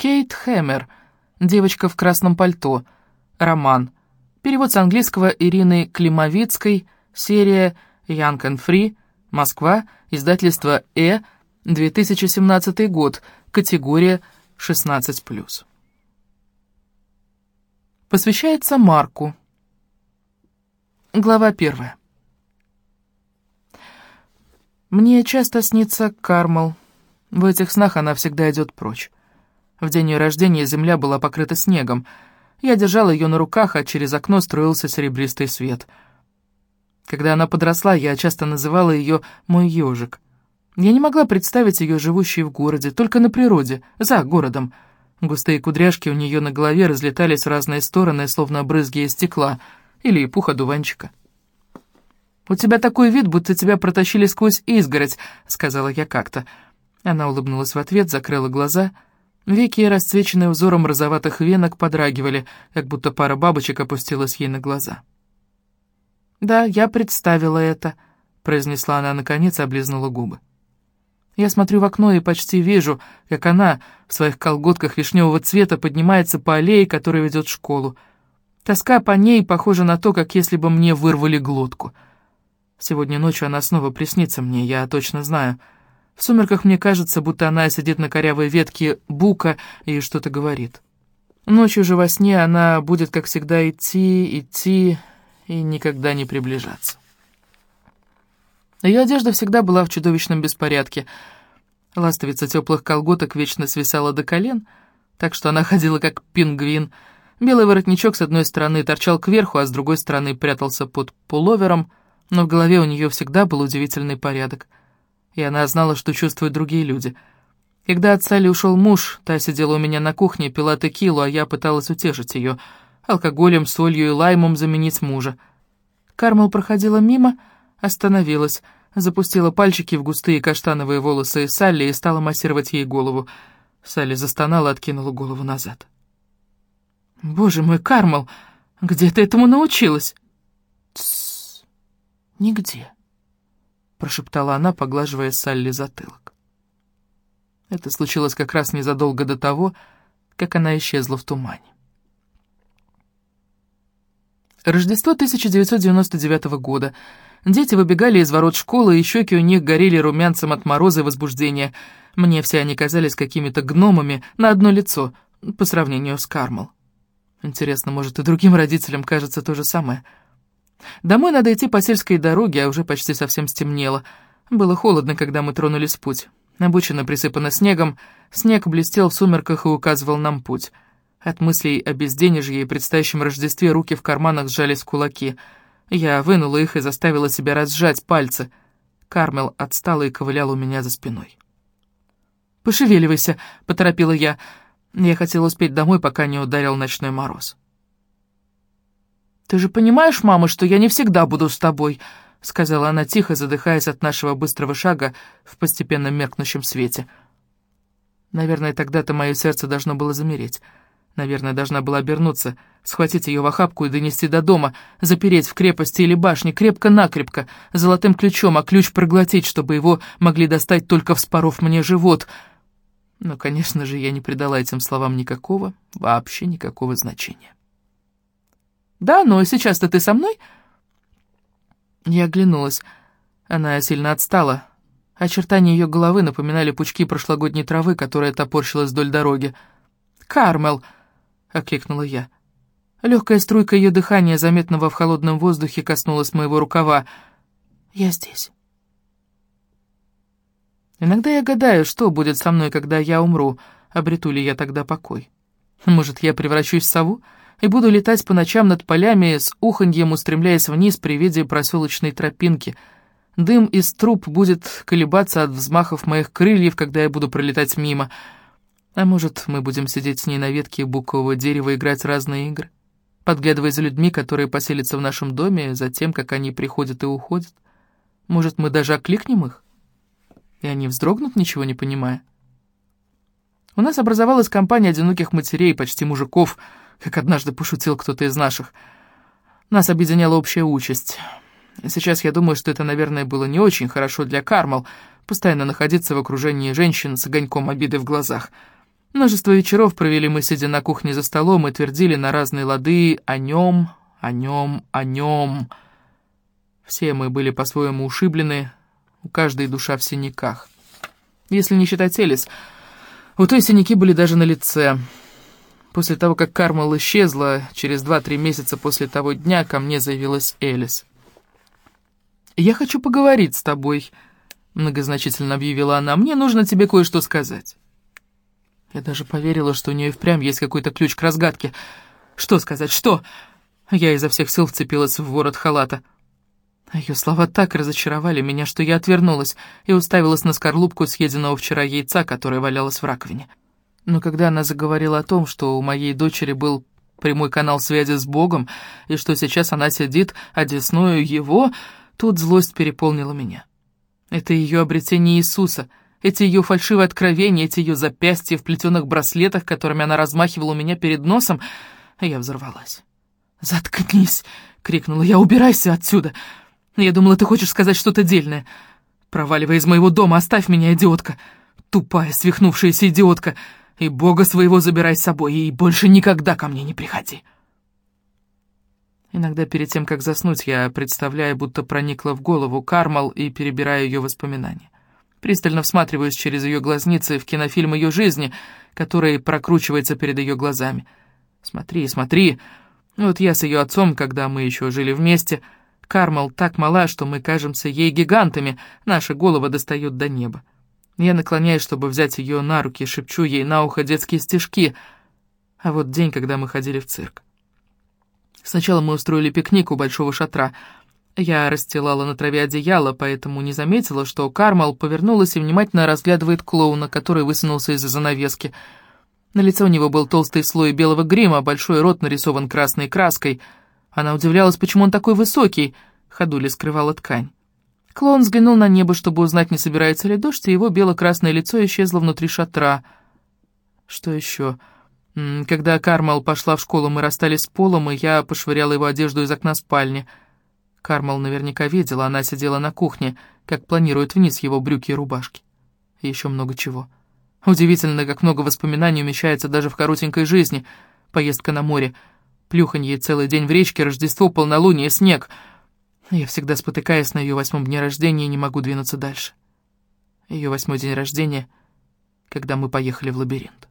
Кейт Хэмер, девочка в красном пальто, роман. Перевод с английского Ирины Климовицкой, серия Young and Free, Москва, издательство «Э», 2017 год, категория 16+. Посвящается Марку. Глава первая. Мне часто снится Кармал. В этих снах она всегда идет прочь. В день ее рождения земля была покрыта снегом. Я держала ее на руках, а через окно строился серебристый свет. Когда она подросла, я часто называла ее «мой ежик». Я не могла представить ее живущей в городе, только на природе, за городом. Густые кудряшки у нее на голове разлетались в разные стороны, словно брызги из стекла или пух одуванчика. «У тебя такой вид, будто тебя протащили сквозь изгородь», — сказала я как-то. Она улыбнулась в ответ, закрыла глаза. Веки, расцвеченные узором розоватых венок, подрагивали, как будто пара бабочек опустилась ей на глаза. «Да, я представила это», — произнесла она наконец и облизнула губы. Я смотрю в окно и почти вижу, как она в своих колготках вишневого цвета поднимается по аллее, которая ведет в школу. Тоска по ней похожа на то, как если бы мне вырвали глотку — Сегодня ночью она снова приснится мне, я точно знаю. В сумерках мне кажется, будто она сидит на корявой ветке бука и что-то говорит. Ночью же во сне она будет, как всегда, идти, идти и никогда не приближаться. Ее одежда всегда была в чудовищном беспорядке. Ластовица теплых колготок вечно свисала до колен, так что она ходила как пингвин. Белый воротничок с одной стороны торчал кверху, а с другой стороны прятался под пуловером — но в голове у нее всегда был удивительный порядок. И она знала, что чувствуют другие люди. Когда от Салли ушел муж, та сидела у меня на кухне, пила текилу, а я пыталась утешить ее. Алкоголем, солью и лаймом заменить мужа. Кармел проходила мимо, остановилась, запустила пальчики в густые каштановые волосы Салли и стала массировать ей голову. Салли застонала, откинула голову назад. «Боже мой, Кармел, где ты этому научилась?» «Тссс!» «Нигде», — прошептала она, поглаживая Салли затылок. Это случилось как раз незадолго до того, как она исчезла в тумане. Рождество 1999 года. Дети выбегали из ворот школы, и щеки у них горели румянцем от мороза и возбуждения. Мне все они казались какими-то гномами на одно лицо, по сравнению с Кармел. Интересно, может, и другим родителям кажется то же самое — Домой надо идти по сельской дороге, а уже почти совсем стемнело. Было холодно, когда мы тронулись в путь. Обочина присыпана снегом, снег блестел в сумерках и указывал нам путь. От мыслей о безденежье и предстоящем Рождестве руки в карманах сжались кулаки. Я вынула их и заставила себя разжать пальцы. Кармел отстала и ковылял у меня за спиной. «Пошевеливайся», — поторопила я. Я хотела успеть домой, пока не ударил ночной мороз. «Ты же понимаешь, мама, что я не всегда буду с тобой», — сказала она тихо, задыхаясь от нашего быстрого шага в постепенно меркнущем свете. Наверное, тогда-то мое сердце должно было замереть. Наверное, должна была обернуться, схватить ее в охапку и донести до дома, запереть в крепости или башне крепко-накрепко, золотым ключом, а ключ проглотить, чтобы его могли достать, только вспоров мне живот. Но, конечно же, я не придала этим словам никакого, вообще никакого значения. «Да, но сейчас-то ты со мной?» Я оглянулась. Она сильно отстала. Очертания ее головы напоминали пучки прошлогодней травы, которая топорщилась вдоль дороги. «Кармел!» — окликнула я. Легкая струйка ее дыхания, заметного в холодном воздухе, коснулась моего рукава. «Я здесь». Иногда я гадаю, что будет со мной, когда я умру, обрету ли я тогда покой. Может, я превращусь в сову? И буду летать по ночам над полями с уханьем, устремляясь вниз при виде проселочной тропинки. Дым из труб будет колебаться от взмахов моих крыльев, когда я буду пролетать мимо. А может, мы будем сидеть с ней на ветке букового дерева и играть разные игры, подглядывая за людьми, которые поселятся в нашем доме, за тем, как они приходят и уходят. Может, мы даже окликнем их? И они вздрогнут, ничего не понимая. У нас образовалась компания одиноких матерей, почти мужиков — как однажды пошутил кто-то из наших. Нас объединяла общая участь. Сейчас я думаю, что это, наверное, было не очень хорошо для Кармал, постоянно находиться в окружении женщин с огоньком обиды в глазах. Множество вечеров провели мы, сидя на кухне за столом, и твердили на разные лады о нем, о нем, о нем. Все мы были по-своему ушиблены, у каждой душа в синяках. Если не считать Элис, у той синяки были даже на лице. После того, как Кармал исчезла, через два-три месяца после того дня ко мне заявилась Элис. «Я хочу поговорить с тобой», — многозначительно объявила она. «Мне нужно тебе кое-что сказать». Я даже поверила, что у нее впрямь есть какой-то ключ к разгадке. «Что сказать? Что?» Я изо всех сил вцепилась в ворот халата. Ее слова так разочаровали меня, что я отвернулась и уставилась на скорлупку съеденного вчера яйца, которое валялось в раковине. Но когда она заговорила о том, что у моей дочери был прямой канал связи с Богом, и что сейчас она сидит одесную его, тут злость переполнила меня. Это ее обретение Иисуса, эти ее фальшивые откровения, эти ее запястья в плетеных браслетах, которыми она размахивала у меня перед носом, я взорвалась. «Заткнись!» — крикнула я. «Убирайся отсюда!» Я думала, ты хочешь сказать что-то дельное. Проваливай из моего дома, оставь меня, идиотка. Тупая, свихнувшаяся идиотка. И бога своего забирай с собой, и больше никогда ко мне не приходи. Иногда перед тем, как заснуть, я представляю, будто проникла в голову Кармал и перебираю ее воспоминания. Пристально всматриваюсь через ее глазницы в кинофильм ее жизни, который прокручивается перед ее глазами. Смотри, смотри. Вот я с ее отцом, когда мы еще жили вместе, — Кармал так мала, что мы кажемся ей гигантами, наши головы достают до неба. Я наклоняюсь, чтобы взять ее на руки, шепчу ей на ухо детские стишки. А вот день, когда мы ходили в цирк. Сначала мы устроили пикник у большого шатра. Я расстилала на траве одеяло, поэтому не заметила, что Кармал повернулась и внимательно разглядывает клоуна, который высунулся из-за занавески. На лице у него был толстый слой белого грима, большой рот нарисован красной краской — она удивлялась, почему он такой высокий. Ходули скрывала ткань. Клоун взглянул на небо, чтобы узнать, не собирается ли дождь, и его бело-красное лицо исчезло внутри шатра. Что еще? Когда Кармал пошла в школу, мы расстались с Полом, и я пошвыряла его одежду из окна спальни. Кармал наверняка видела, она сидела на кухне, как планирует вниз его брюки и рубашки. И еще много чего. Удивительно, как много воспоминаний умещается даже в коротенькой жизни. Поездка на море — Плюханье целый день в речке, Рождество, полнолуние, снег. Я всегда спотыкаясь на ее восьмом дне рождения и не могу двинуться дальше. Ее восьмой день рождения, когда мы поехали в лабиринт.